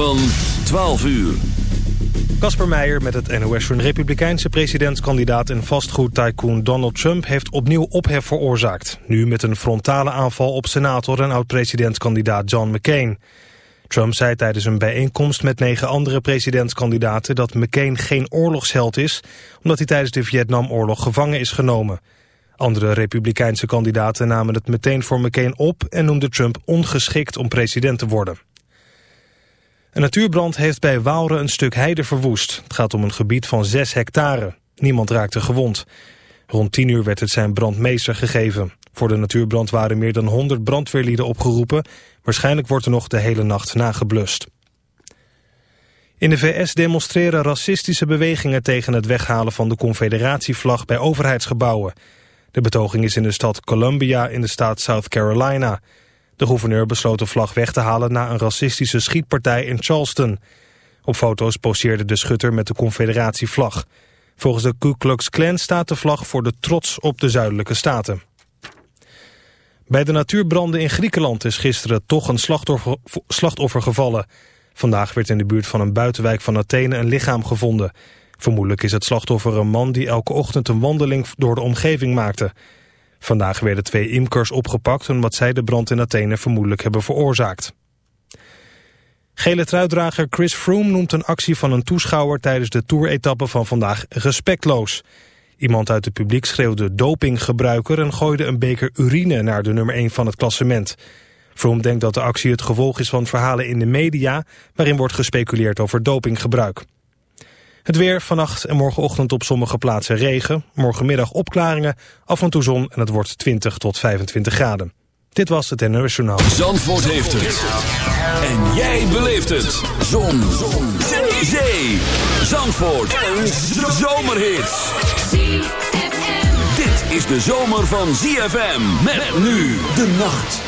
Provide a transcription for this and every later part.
van 12 uur. Kasper Meijer met het NOS. Een republikeinse presidentskandidaat en vastgoedtycoon Donald Trump heeft opnieuw ophef veroorzaakt. Nu met een frontale aanval op senator en oud-presidentskandidaat John McCain. Trump zei tijdens een bijeenkomst met negen andere presidentskandidaten dat McCain geen oorlogsheld is, omdat hij tijdens de Vietnamoorlog gevangen is genomen. Andere republikeinse kandidaten namen het meteen voor McCain op en noemden Trump ongeschikt om president te worden. Een natuurbrand heeft bij Waalre een stuk heide verwoest. Het gaat om een gebied van 6 hectare. Niemand raakte gewond. Rond 10 uur werd het zijn brandmeester gegeven. Voor de natuurbrand waren meer dan 100 brandweerlieden opgeroepen. Waarschijnlijk wordt er nog de hele nacht nageblust. In de VS demonstreren racistische bewegingen tegen het weghalen van de confederatievlag bij overheidsgebouwen. De betoging is in de stad Columbia in de staat South Carolina. De gouverneur besloot de vlag weg te halen na een racistische schietpartij in Charleston. Op foto's poseerde de schutter met de confederatievlag. Volgens de Ku Klux Klan staat de vlag voor de trots op de zuidelijke staten. Bij de natuurbranden in Griekenland is gisteren toch een slachtoffer, slachtoffer gevallen. Vandaag werd in de buurt van een buitenwijk van Athene een lichaam gevonden. Vermoedelijk is het slachtoffer een man die elke ochtend een wandeling door de omgeving maakte. Vandaag werden twee imkers opgepakt omdat zij de brand in Athene vermoedelijk hebben veroorzaakt. Gele truitdrager Chris Froome noemt een actie van een toeschouwer tijdens de toeretappe van vandaag respectloos. Iemand uit het publiek schreeuwde dopinggebruiker en gooide een beker urine naar de nummer 1 van het klassement. Froome denkt dat de actie het gevolg is van verhalen in de media waarin wordt gespeculeerd over dopinggebruik. Het weer vannacht en morgenochtend op sommige plaatsen regen. Morgenmiddag opklaringen, af en toe zon en het wordt 20 tot 25 graden. Dit was het NOS Journaal. Zandvoort heeft het. En jij beleeft het. Zon. zon. Zee. Zee. Zandvoort. Een zomerhit. Dit is de zomer van ZFM. Met nu de nacht.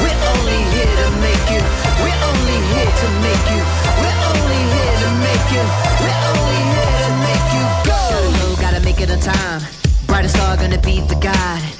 We're only here to make you. We're only here to make you. We're only here to make you. We're only here to make you go, gotta make it on time. Brightest star gonna be the guide.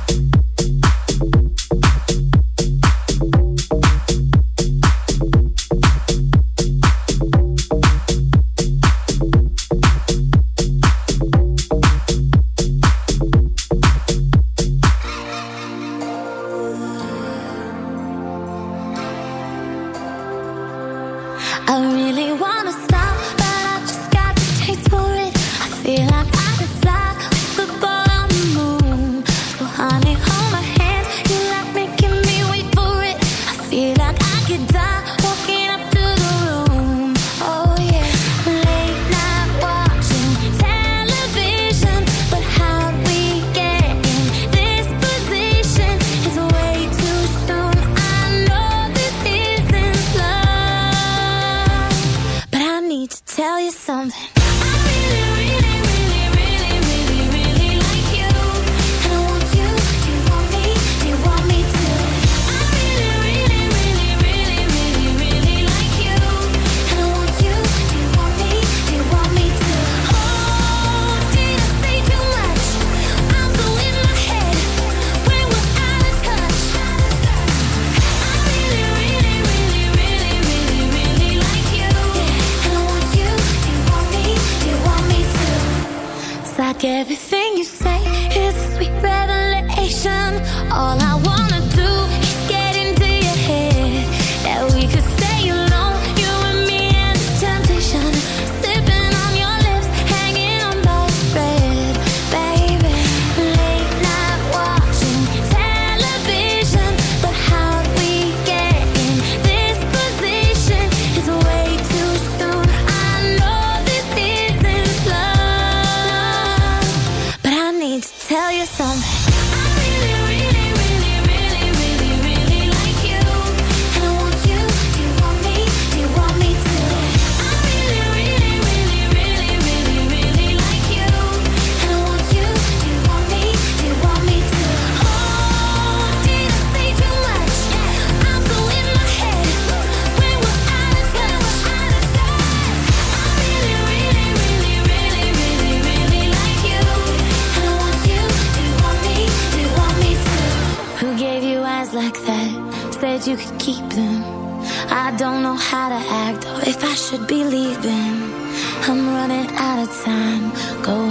I'm running out of time, going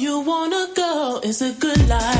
you wanna go is a good life.